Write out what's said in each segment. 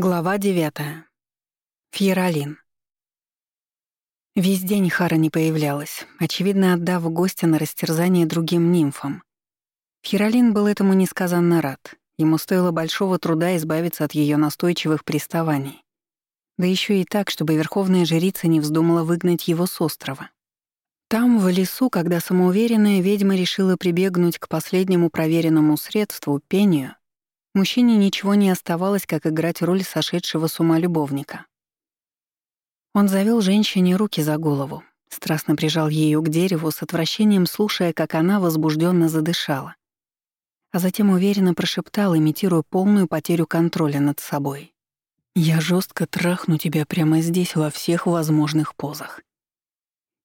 Глава девятая. Фьеролин. Весь день Хара не появлялась, очевидно, отдав гостя на растерзание другим нимфам. Фьеролин был этому несказанно рад. Ему стоило большого труда избавиться от ее настойчивых приставаний. Да еще и так, чтобы верховная жрица не вздумала выгнать его с острова. Там, в лесу, когда самоуверенная ведьма решила прибегнуть к последнему проверенному средству — пению, Мужчине ничего не оставалось, как играть роль сошедшего с ума любовника. Он завел женщине руки за голову, страстно прижал ее к дереву, с отвращением слушая, как она возбужденно задышала. А затем уверенно прошептал, имитируя полную потерю контроля над собой. «Я жестко трахну тебя прямо здесь во всех возможных позах.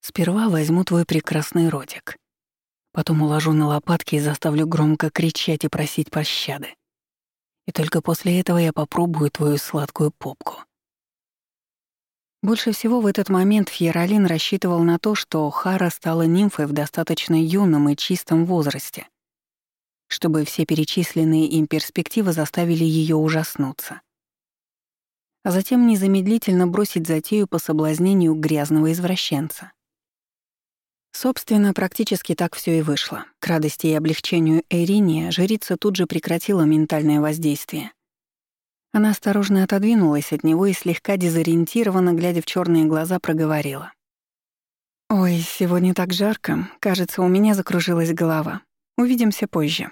Сперва возьму твой прекрасный ротик. Потом уложу на лопатки и заставлю громко кричать и просить пощады. И только после этого я попробую твою сладкую попку. Больше всего в этот момент Фьеролин рассчитывал на то, что Хара стала нимфой в достаточно юном и чистом возрасте, чтобы все перечисленные им перспективы заставили ее ужаснуться. А затем незамедлительно бросить затею по соблазнению грязного извращенца. Собственно, практически так все и вышло. К радости и облегчению Эриния жрица тут же прекратила ментальное воздействие. Она осторожно отодвинулась от него и слегка дезориентированно, глядя в черные глаза, проговорила. «Ой, сегодня так жарко. Кажется, у меня закружилась голова. Увидимся позже».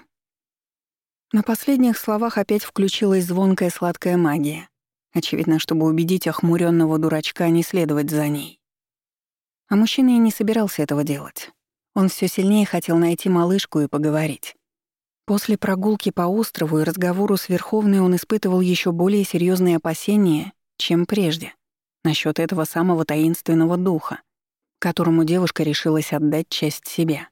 На последних словах опять включилась звонкая сладкая магия. Очевидно, чтобы убедить охмуренного дурачка не следовать за ней. А мужчина и не собирался этого делать. Он все сильнее хотел найти малышку и поговорить. После прогулки по острову и разговору с Верховной он испытывал еще более серьезные опасения, чем прежде, насчет этого самого таинственного духа, которому девушка решилась отдать часть себя.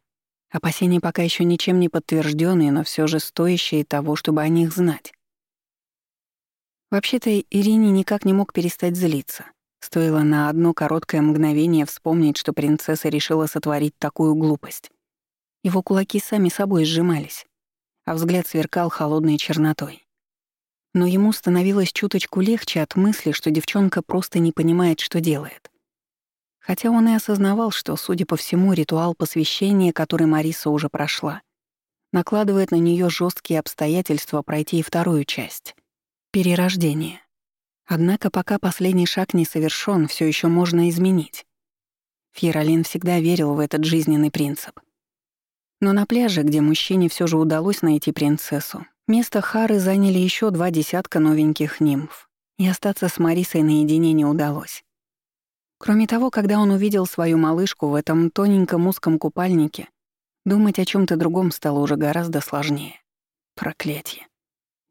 Опасения пока еще ничем не подтвержденные, но все же стоящие того, чтобы о них знать. Вообще-то Ирине никак не мог перестать злиться. Стоило на одно короткое мгновение вспомнить, что принцесса решила сотворить такую глупость. Его кулаки сами собой сжимались, а взгляд сверкал холодной чернотой. Но ему становилось чуточку легче от мысли, что девчонка просто не понимает, что делает. Хотя он и осознавал, что, судя по всему, ритуал посвящения, который Мариса уже прошла, накладывает на нее жесткие обстоятельства пройти и вторую часть — перерождение. Однако пока последний шаг не совершен, все еще можно изменить. Фьеролин всегда верил в этот жизненный принцип. Но на пляже, где мужчине все же удалось найти принцессу, место Хары заняли еще два десятка новеньких нимф, и остаться с Марисой наедине не удалось. Кроме того, когда он увидел свою малышку в этом тоненьком узком купальнике, думать о чем то другом стало уже гораздо сложнее. Проклятье.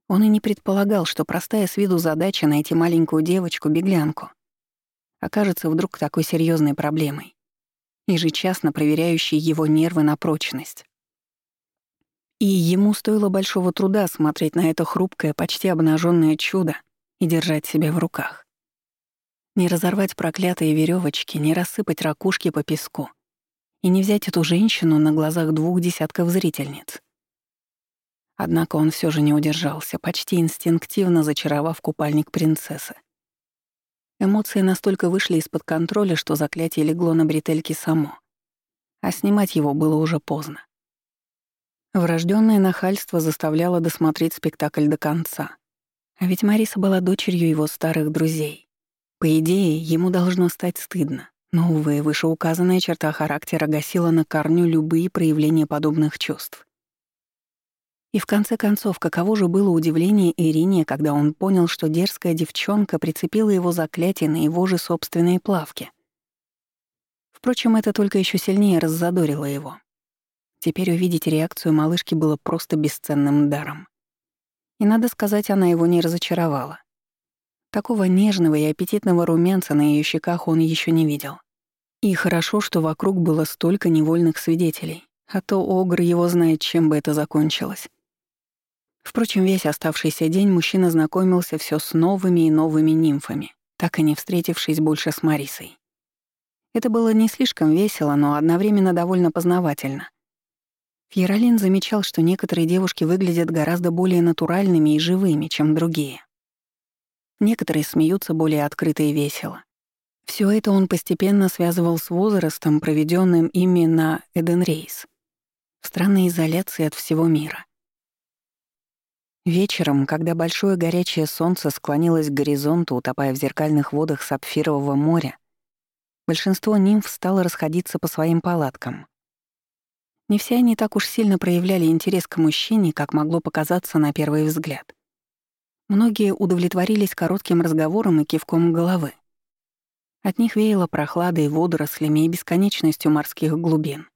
Он и не предполагал, что простая с виду задача найти маленькую девочку-беглянку окажется вдруг такой серьезной проблемой, ежечасно проверяющей его нервы на прочность. И ему стоило большого труда смотреть на это хрупкое, почти обнаженное чудо и держать себя в руках. Не разорвать проклятые веревочки, не рассыпать ракушки по песку и не взять эту женщину на глазах двух десятков зрительниц. Однако он все же не удержался, почти инстинктивно зачаровав купальник принцессы. Эмоции настолько вышли из-под контроля, что заклятие легло на бретельке само. А снимать его было уже поздно. Врожденное нахальство заставляло досмотреть спектакль до конца. А ведь Мариса была дочерью его старых друзей. По идее, ему должно стать стыдно. Но, увы, вышеуказанная черта характера гасила на корню любые проявления подобных чувств. И в конце концов, каково же было удивление Ирине, когда он понял, что дерзкая девчонка прицепила его заклятие на его же собственные плавки. Впрочем, это только еще сильнее раззадорило его. Теперь увидеть реакцию малышки было просто бесценным даром. И, надо сказать, она его не разочаровала. Такого нежного и аппетитного румянца на ее щеках он еще не видел. И хорошо, что вокруг было столько невольных свидетелей, а то Огр его знает, чем бы это закончилось. Впрочем, весь оставшийся день мужчина знакомился все с новыми и новыми нимфами, так и не встретившись больше с Марисой. Это было не слишком весело, но одновременно довольно познавательно. Фьеролин замечал, что некоторые девушки выглядят гораздо более натуральными и живыми, чем другие. Некоторые смеются более открыто и весело. Все это он постепенно связывал с возрастом, проведенным ими на Эденрейс, в странной изоляции от всего мира. Вечером, когда большое горячее солнце склонилось к горизонту, утопая в зеркальных водах сапфирового моря, большинство нимф стало расходиться по своим палаткам. Не все они так уж сильно проявляли интерес к мужчине, как могло показаться на первый взгляд. Многие удовлетворились коротким разговором и кивком головы. От них веяло прохладой, водорослями и бесконечностью морских глубин.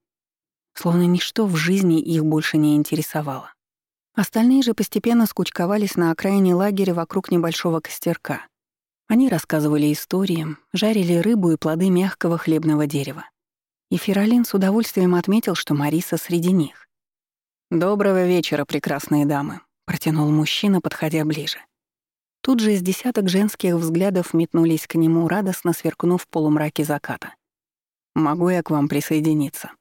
Словно ничто в жизни их больше не интересовало. Остальные же постепенно скучковались на окраине лагеря вокруг небольшого костерка. Они рассказывали истории, жарили рыбу и плоды мягкого хлебного дерева. И Феролин с удовольствием отметил, что Мариса среди них. «Доброго вечера, прекрасные дамы», — протянул мужчина, подходя ближе. Тут же из десяток женских взглядов метнулись к нему, радостно сверкнув в полумраке заката. «Могу я к вам присоединиться?»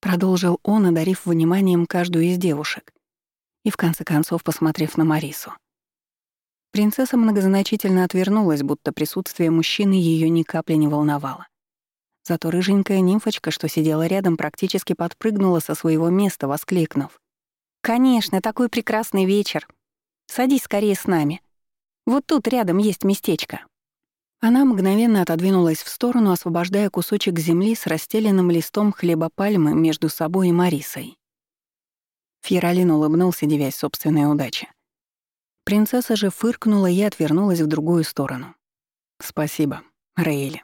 Продолжил он, одарив вниманием каждую из девушек и в конце концов посмотрев на Марису. Принцесса многозначительно отвернулась, будто присутствие мужчины ее ни капли не волновало. Зато рыженькая нимфочка, что сидела рядом, практически подпрыгнула со своего места, воскликнув. «Конечно, такой прекрасный вечер. Садись скорее с нами. Вот тут рядом есть местечко». Она мгновенно отодвинулась в сторону, освобождая кусочек земли с расстеленным листом хлебопальмы между собой и Марисой. Фьеролин улыбнулся, девясь собственной удаче. Принцесса же фыркнула и отвернулась в другую сторону. «Спасибо, Рейли».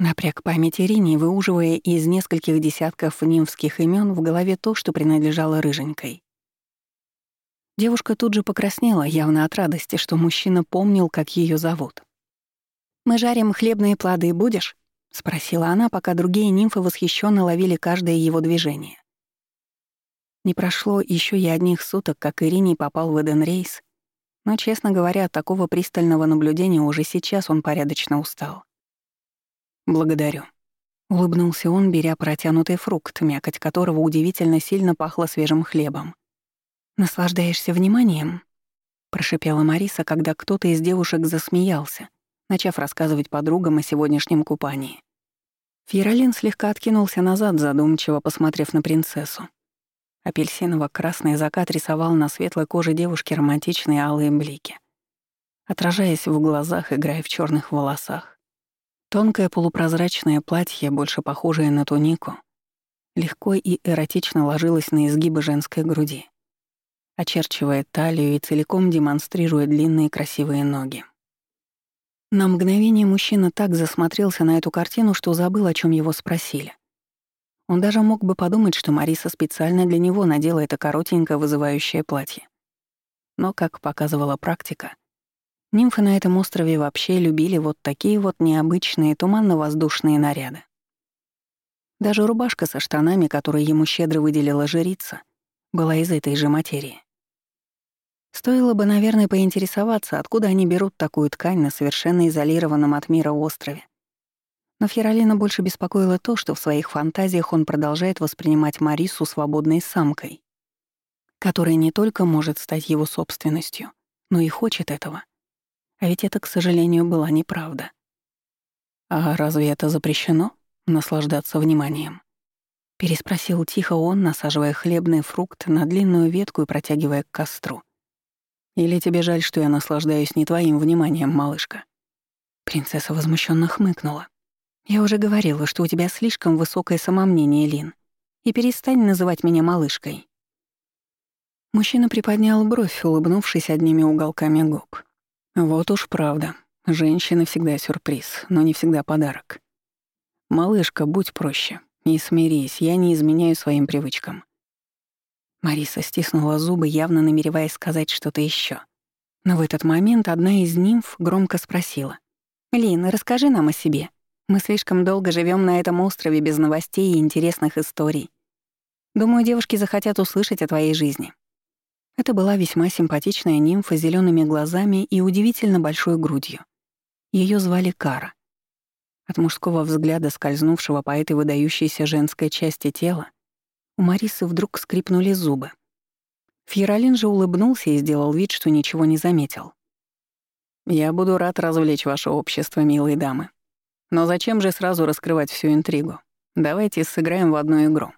Напряг память Ирине, выуживая из нескольких десятков нимфских имен в голове то, что принадлежало рыженькой. Девушка тут же покраснела, явно от радости, что мужчина помнил, как ее зовут. «Мы жарим хлебные плоды, будешь?» — спросила она, пока другие нимфы восхищенно ловили каждое его движение. Не прошло еще и одних суток, как Ирине попал в Эденрейс, но, честно говоря, от такого пристального наблюдения уже сейчас он порядочно устал. «Благодарю», — улыбнулся он, беря протянутый фрукт, мякоть которого удивительно сильно пахла свежим хлебом. «Наслаждаешься вниманием?» — прошипела Мариса, когда кто-то из девушек засмеялся, начав рассказывать подругам о сегодняшнем купании. Фьеролин слегка откинулся назад, задумчиво посмотрев на принцессу. Апельсиново-красный закат рисовал на светлой коже девушки романтичные алые блики, отражаясь в глазах, играя в черных волосах. Тонкое полупрозрачное платье, больше похожее на тунику, легко и эротично ложилось на изгибы женской груди, очерчивая талию и целиком демонстрируя длинные красивые ноги. На мгновение мужчина так засмотрелся на эту картину, что забыл, о чем его спросили. Он даже мог бы подумать, что Мариса специально для него надела это коротенькое вызывающее платье. Но, как показывала практика, нимфы на этом острове вообще любили вот такие вот необычные туманно-воздушные наряды. Даже рубашка со штанами, которую ему щедро выделила жрица, была из этой же материи. Стоило бы, наверное, поинтересоваться, откуда они берут такую ткань на совершенно изолированном от мира острове, но Феролина больше беспокоило то, что в своих фантазиях он продолжает воспринимать Марису свободной самкой, которая не только может стать его собственностью, но и хочет этого. А ведь это, к сожалению, была неправда. «А разве это запрещено — наслаждаться вниманием?» Переспросил тихо он, насаживая хлебный фрукт на длинную ветку и протягивая к костру. «Или тебе жаль, что я наслаждаюсь не твоим вниманием, малышка?» Принцесса возмущенно хмыкнула. «Я уже говорила, что у тебя слишком высокое самомнение, Лин. И перестань называть меня малышкой». Мужчина приподнял бровь, улыбнувшись одними уголками губ. «Вот уж правда. Женщина всегда сюрприз, но не всегда подарок. Малышка, будь проще. И смирись, я не изменяю своим привычкам». Мариса стиснула зубы, явно намереваясь сказать что-то еще. Но в этот момент одна из нимф громко спросила. «Лин, расскажи нам о себе». Мы слишком долго живем на этом острове без новостей и интересных историй. Думаю, девушки захотят услышать о твоей жизни». Это была весьма симпатичная нимфа с зелеными глазами и удивительно большой грудью. Ее звали Кара. От мужского взгляда, скользнувшего по этой выдающейся женской части тела, у Марисы вдруг скрипнули зубы. Фьеролин же улыбнулся и сделал вид, что ничего не заметил. Я буду рад развлечь ваше общество, милые дамы. Но зачем же сразу раскрывать всю интригу? Давайте сыграем в одну игру».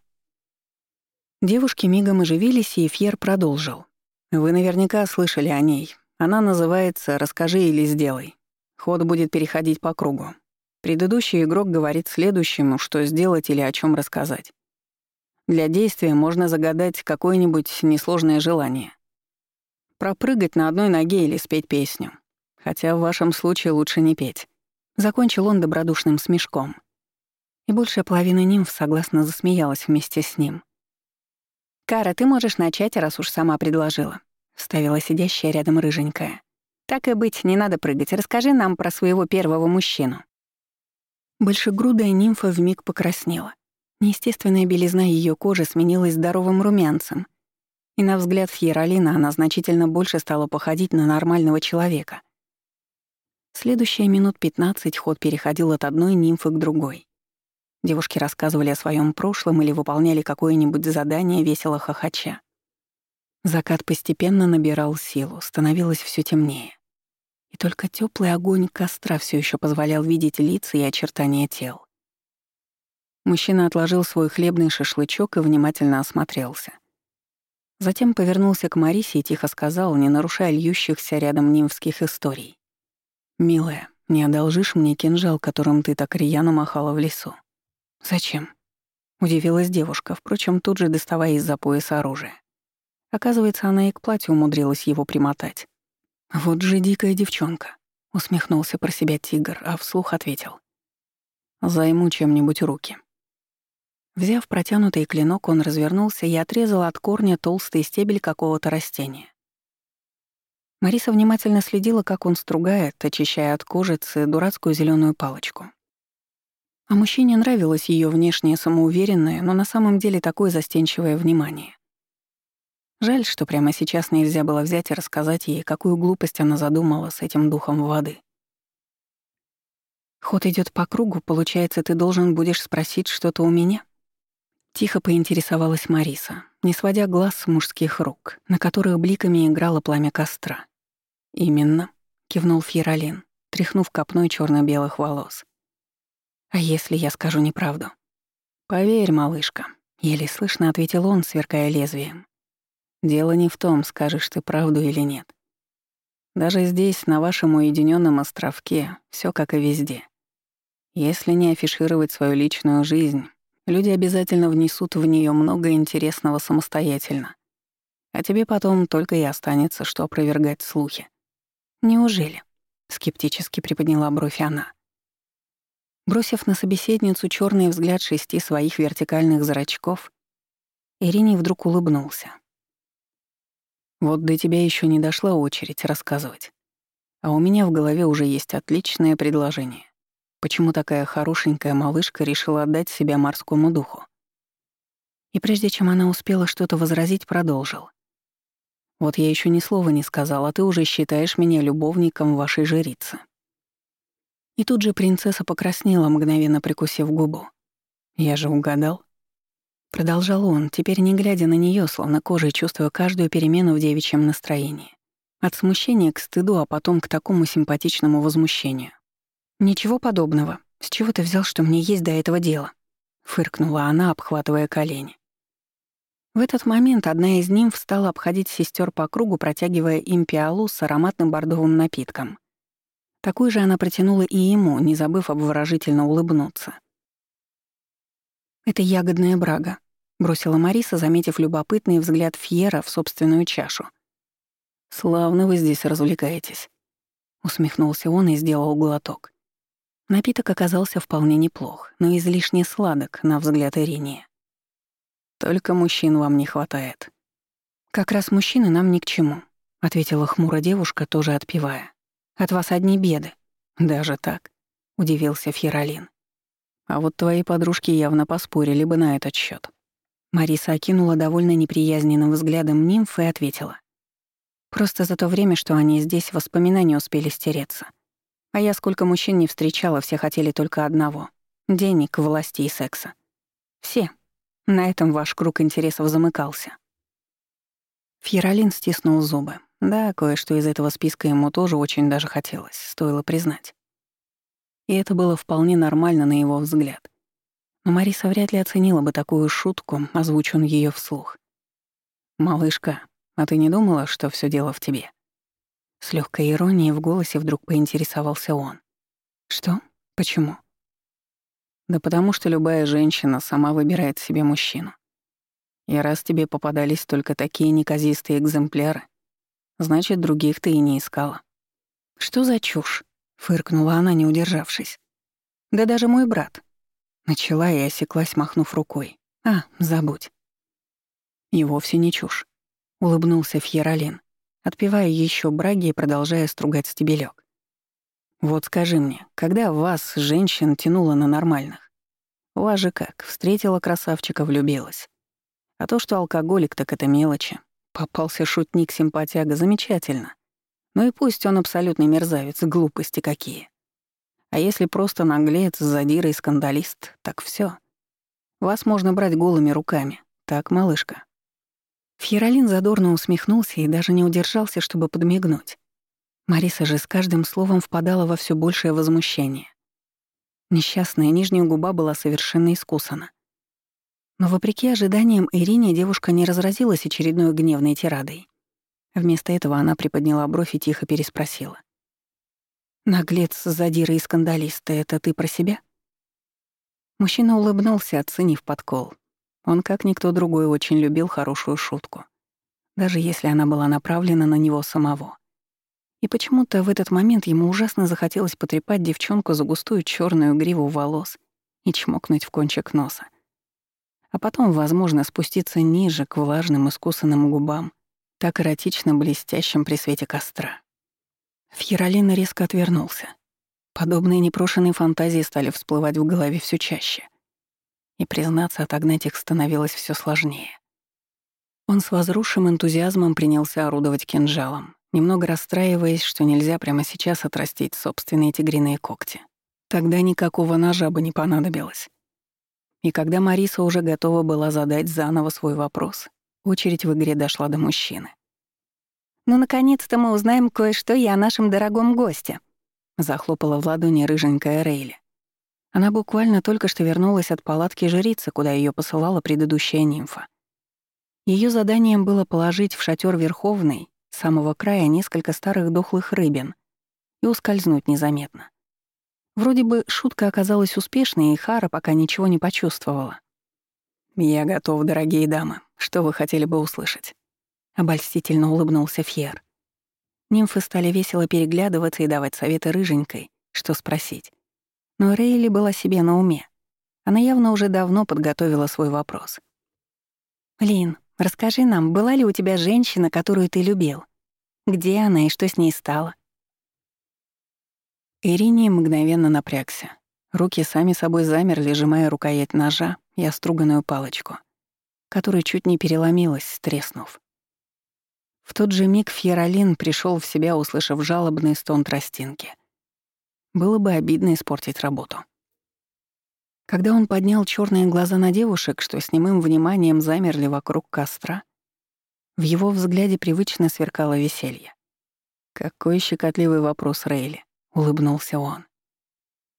Девушки мигом оживились, и Фьер продолжил. «Вы наверняка слышали о ней. Она называется «Расскажи или сделай». Ход будет переходить по кругу. Предыдущий игрок говорит следующему, что сделать или о чем рассказать. Для действия можно загадать какое-нибудь несложное желание. Пропрыгать на одной ноге или спеть песню. Хотя в вашем случае лучше не петь. Закончил он добродушным смешком. И большая половина нимф согласно засмеялась вместе с ним. «Кара, ты можешь начать, раз уж сама предложила», — вставила сидящая рядом рыженькая. «Так и быть, не надо прыгать. Расскажи нам про своего первого мужчину». Большегрудая нимфа вмиг покраснела. Неестественная белизна ее кожи сменилась здоровым румянцем, и на взгляд Фьеролина она значительно больше стала походить на нормального человека. Следующие минут пятнадцать ход переходил от одной нимфы к другой. Девушки рассказывали о своем прошлом или выполняли какое-нибудь задание, весело хохоча. Закат постепенно набирал силу, становилось все темнее. И только теплый огонь костра все еще позволял видеть лица и очертания тел. Мужчина отложил свой хлебный шашлычок и внимательно осмотрелся. Затем повернулся к Марисе и тихо сказал, не нарушая льющихся рядом нимфских историй. «Милая, не одолжишь мне кинжал, которым ты так рьяно махала в лесу?» «Зачем?» — удивилась девушка, впрочем, тут же доставая из-за пояса оружие. Оказывается, она и к платью умудрилась его примотать. «Вот же дикая девчонка», — усмехнулся про себя тигр, а вслух ответил. «Займу чем-нибудь руки». Взяв протянутый клинок, он развернулся и отрезал от корня толстый стебель какого-то растения. Мариса внимательно следила, как он стругает, очищая от кожицы дурацкую зеленую палочку. А мужчине нравилось ее внешнее самоуверенное, но на самом деле такое застенчивое внимание. Жаль, что прямо сейчас нельзя было взять и рассказать ей, какую глупость она задумала с этим духом воды. Ход идет по кругу, получается, ты должен будешь спросить что-то у меня? Тихо поинтересовалась Мариса, не сводя глаз с мужских рук, на которых бликами играло пламя костра. «Именно», — кивнул Фьеролин, тряхнув копной черно белых волос. «А если я скажу неправду?» «Поверь, малышка», — еле слышно ответил он, сверкая лезвием. «Дело не в том, скажешь ты правду или нет. Даже здесь, на вашем уединенном островке, все как и везде. Если не афишировать свою личную жизнь, Люди обязательно внесут в нее много интересного самостоятельно. А тебе потом только и останется, что опровергать слухи. Неужели? Скептически приподняла бровь она. Бросив на собеседницу черный взгляд шести своих вертикальных зрачков, Ирине вдруг улыбнулся. «Вот до тебя еще не дошла очередь рассказывать. А у меня в голове уже есть отличное предложение. Почему такая хорошенькая малышка решила отдать себя морскому духу? И прежде чем она успела что-то возразить, продолжил. «Вот я еще ни слова не сказал, а ты уже считаешь меня любовником вашей жрицы». И тут же принцесса покраснела, мгновенно прикусив губу. «Я же угадал». Продолжал он, теперь не глядя на нее, словно кожей чувствуя каждую перемену в девичьем настроении. От смущения к стыду, а потом к такому симпатичному возмущению. «Ничего подобного. С чего ты взял, что мне есть до этого дела?» — фыркнула она, обхватывая колени. В этот момент одна из ним встала обходить сестер по кругу, протягивая им пиалу с ароматным бордовым напитком. Такую же она протянула и ему, не забыв обворожительно улыбнуться. «Это ягодная брага», — бросила Мариса, заметив любопытный взгляд Фьера в собственную чашу. «Славно вы здесь развлекаетесь», — усмехнулся он и сделал глоток. Напиток оказался вполне неплох, но излишне сладок, на взгляд Ирине. «Только мужчин вам не хватает». «Как раз мужчины нам ни к чему», — ответила хмуро девушка, тоже отпивая. «От вас одни беды». «Даже так?» — удивился Фьеролин. «А вот твои подружки явно поспорили бы на этот счет. Мариса окинула довольно неприязненным взглядом нимфы и ответила. «Просто за то время, что они здесь, воспоминания успели стереться». А я сколько мужчин не встречала, все хотели только одного — денег, власти и секса. Все. На этом ваш круг интересов замыкался. Фьеролин стиснул зубы. Да, кое-что из этого списка ему тоже очень даже хотелось, стоило признать. И это было вполне нормально на его взгляд. Но Мариса вряд ли оценила бы такую шутку, озвучь он её вслух. «Малышка, а ты не думала, что всё дело в тебе?» С легкой иронией в голосе вдруг поинтересовался он. «Что? Почему?» «Да потому что любая женщина сама выбирает себе мужчину. И раз тебе попадались только такие неказистые экземпляры, значит, других ты и не искала». «Что за чушь?» — фыркнула она, не удержавшись. «Да даже мой брат». Начала и осеклась, махнув рукой. «А, забудь». «И вовсе не чушь», — улыбнулся Фьеролин отпивая еще браги и продолжая стругать стебелек. «Вот скажи мне, когда вас, женщин, тянуло на нормальных? У вас же как, встретила красавчика, влюбилась. А то, что алкоголик, так это мелочи. Попался шутник-симпатяга, замечательно. Ну и пусть он абсолютный мерзавец, глупости какие. А если просто наглец, задира и скандалист, так все. Вас можно брать голыми руками. Так, малышка?» Фьеролин задорно усмехнулся и даже не удержался, чтобы подмигнуть. Мариса же с каждым словом впадала во все большее возмущение. Несчастная нижняя губа была совершенно искусана. Но вопреки ожиданиям Ирине девушка не разразилась очередной гневной тирадой. Вместо этого она приподняла бровь и тихо переспросила. «Наглец, задира и скандалиста — это ты про себя?» Мужчина улыбнулся, оценив подкол. Он, как никто другой, очень любил хорошую шутку, даже если она была направлена на него самого. И почему-то в этот момент ему ужасно захотелось потрепать девчонку за густую черную гриву волос и чмокнуть в кончик носа. А потом, возможно, спуститься ниже, к влажным искусанным губам, так эротично блестящим при свете костра. Фьеролина резко отвернулся. Подобные непрошенные фантазии стали всплывать в голове все чаще и, признаться, отогнать их становилось все сложнее. Он с возросшим энтузиазмом принялся орудовать кинжалом, немного расстраиваясь, что нельзя прямо сейчас отрастить собственные тигриные когти. Тогда никакого ножа бы не понадобилось. И когда Мариса уже готова была задать заново свой вопрос, очередь в игре дошла до мужчины. «Ну, наконец-то мы узнаем кое-что и о нашем дорогом госте», — захлопала в ладони рыженькая Рейли. Она буквально только что вернулась от палатки жрицы, куда ее посылала предыдущая нимфа. Ее заданием было положить в шатер Верховный самого края несколько старых дохлых рыбин и ускользнуть незаметно. Вроде бы шутка оказалась успешной, и Хара пока ничего не почувствовала. «Я готов, дорогие дамы. Что вы хотели бы услышать?» Обольстительно улыбнулся Фьер. Нимфы стали весело переглядываться и давать советы рыженькой, что спросить. Но Рейли была себе на уме. Она явно уже давно подготовила свой вопрос. «Лин, расскажи нам, была ли у тебя женщина, которую ты любил? Где она и что с ней стало?» Ирине мгновенно напрягся. Руки сами собой замерли, сжимая рукоять ножа и оструганную палочку, которая чуть не переломилась, треснув. В тот же миг Фьеролин пришел в себя, услышав жалобный стон тростинки. Было бы обидно испортить работу. Когда он поднял черные глаза на девушек, что с немым вниманием замерли вокруг костра, в его взгляде привычно сверкало веселье. «Какой щекотливый вопрос, Рейли», — улыбнулся он.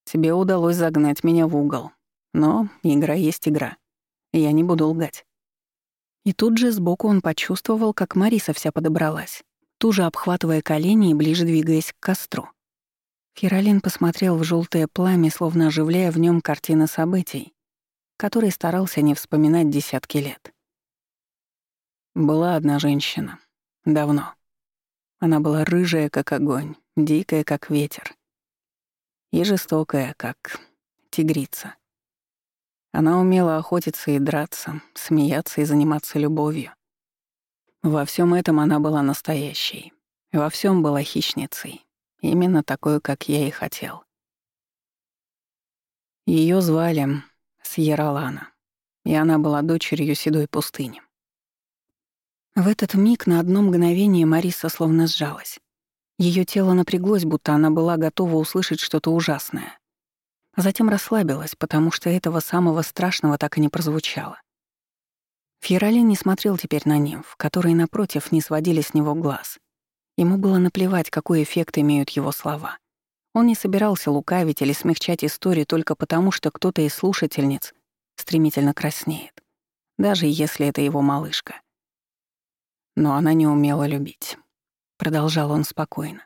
«Тебе удалось загнать меня в угол. Но игра есть игра. Я не буду лгать». И тут же сбоку он почувствовал, как Мариса вся подобралась, туже обхватывая колени и ближе двигаясь к костру. Фиролин посмотрел в желтое пламя, словно оживляя в нем картины событий, которые старался не вспоминать десятки лет. Была одна женщина. Давно. Она была рыжая, как огонь, дикая, как ветер. И жестокая, как тигрица. Она умела охотиться и драться, смеяться и заниматься любовью. Во всем этом она была настоящей. Во всем была хищницей. Именно такой, как я и хотел. Ее звали Сьералана, и она была дочерью Седой пустыни. В этот миг на одно мгновение Мариса словно сжалась. Ее тело напряглось, будто она была готова услышать что-то ужасное. Затем расслабилась, потому что этого самого страшного так и не прозвучало. Фьеролин не смотрел теперь на нимф, которые, напротив, не сводили с него глаз. Ему было наплевать, какой эффект имеют его слова. Он не собирался лукавить или смягчать историю только потому, что кто-то из слушательниц стремительно краснеет, даже если это его малышка. Но она не умела любить. Продолжал он спокойно.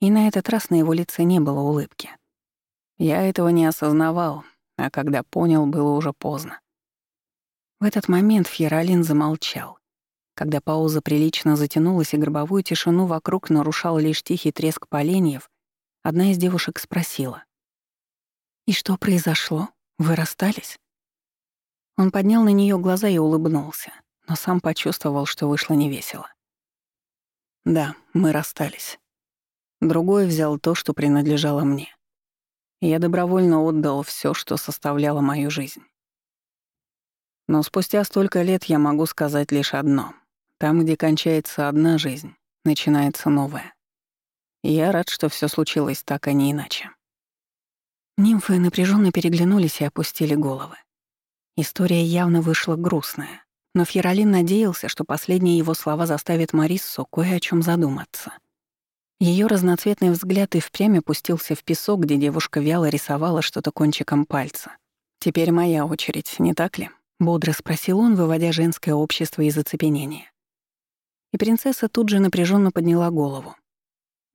И на этот раз на его лице не было улыбки. Я этого не осознавал, а когда понял, было уже поздно. В этот момент Фьеролин замолчал. Когда пауза прилично затянулась и гробовую тишину вокруг нарушал лишь тихий треск поленьев, одна из девушек спросила. «И что произошло? Вы расстались?» Он поднял на нее глаза и улыбнулся, но сам почувствовал, что вышло невесело. «Да, мы расстались. Другой взял то, что принадлежало мне. Я добровольно отдал все, что составляло мою жизнь. Но спустя столько лет я могу сказать лишь одно. Там, где кончается одна жизнь, начинается новая. Я рад, что все случилось так, а не иначе. Нимфы напряженно переглянулись и опустили головы. История явно вышла грустная, но Фьеролин надеялся, что последние его слова заставят Мариссу кое о чем задуматься. Ее разноцветный взгляд и впрямь опустился в песок, где девушка вяло рисовала что-то кончиком пальца. «Теперь моя очередь, не так ли?» — бодро спросил он, выводя женское общество из оцепенения. И принцесса тут же напряженно подняла голову.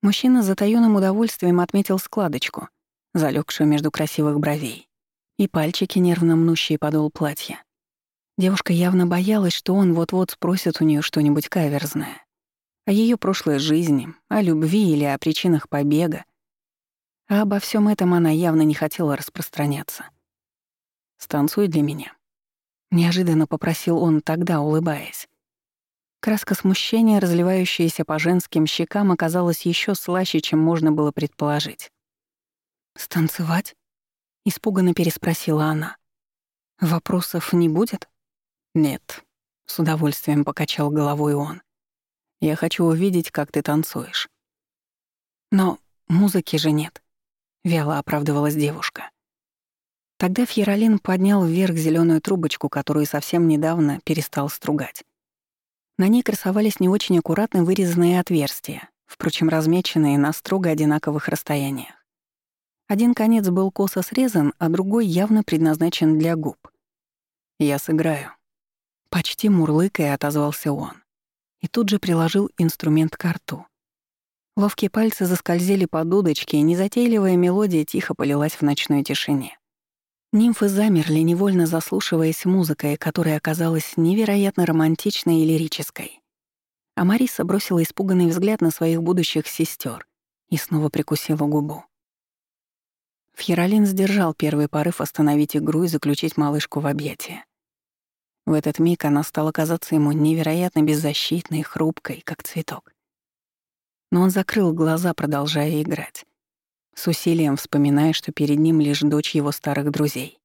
Мужчина с затаённым удовольствием отметил складочку, залегшую между красивых бровей, и пальчики, нервно мнущие подол платья. Девушка явно боялась, что он вот-вот спросит у нее что-нибудь каверзное о ее прошлой жизни, о любви или о причинах побега. А обо всем этом она явно не хотела распространяться. «Станцуй для меня», — неожиданно попросил он тогда, улыбаясь. Краска смущения, разливающаяся по женским щекам, оказалась еще слаще, чем можно было предположить. «Станцевать?» — испуганно переспросила она. «Вопросов не будет?» «Нет», — с удовольствием покачал головой он. Я хочу увидеть, как ты танцуешь». «Но музыки же нет», — вяло оправдывалась девушка. Тогда Фьеролин поднял вверх зеленую трубочку, которую совсем недавно перестал стругать. На ней красовались не очень аккуратно вырезанные отверстия, впрочем, размеченные на строго одинаковых расстояниях. Один конец был косо срезан, а другой явно предназначен для губ. «Я сыграю». Почти мурлыкая отозвался он и тут же приложил инструмент к рту. Ловкие пальцы заскользили по дудочке, и незатейливая мелодия тихо полилась в ночной тишине. Нимфы замерли, невольно заслушиваясь музыкой, которая оказалась невероятно романтичной и лирической. А Мариса бросила испуганный взгляд на своих будущих сестер и снова прикусила губу. Фьеролин сдержал первый порыв остановить игру и заключить малышку в объятия. В этот миг она стала казаться ему невероятно беззащитной, хрупкой, как цветок. Но он закрыл глаза, продолжая играть, с усилием вспоминая, что перед ним лишь дочь его старых друзей.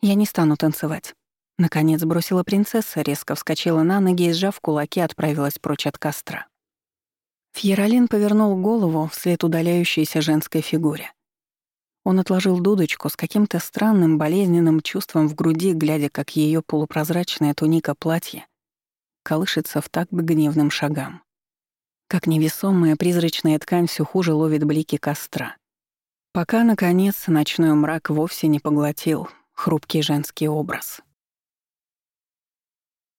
«Я не стану танцевать». Наконец бросила принцесса, резко вскочила на ноги и, сжав кулаки, отправилась прочь от костра. Фьеролин повернул голову вслед удаляющейся женской фигуре. Он отложил дудочку с каким-то странным болезненным чувством в груди, глядя, как ее полупрозрачная туника платья колышется в такт гневным шагам. Как невесомая призрачная ткань все хуже ловит блики костра. Пока, наконец, ночной мрак вовсе не поглотил хрупкий женский образ.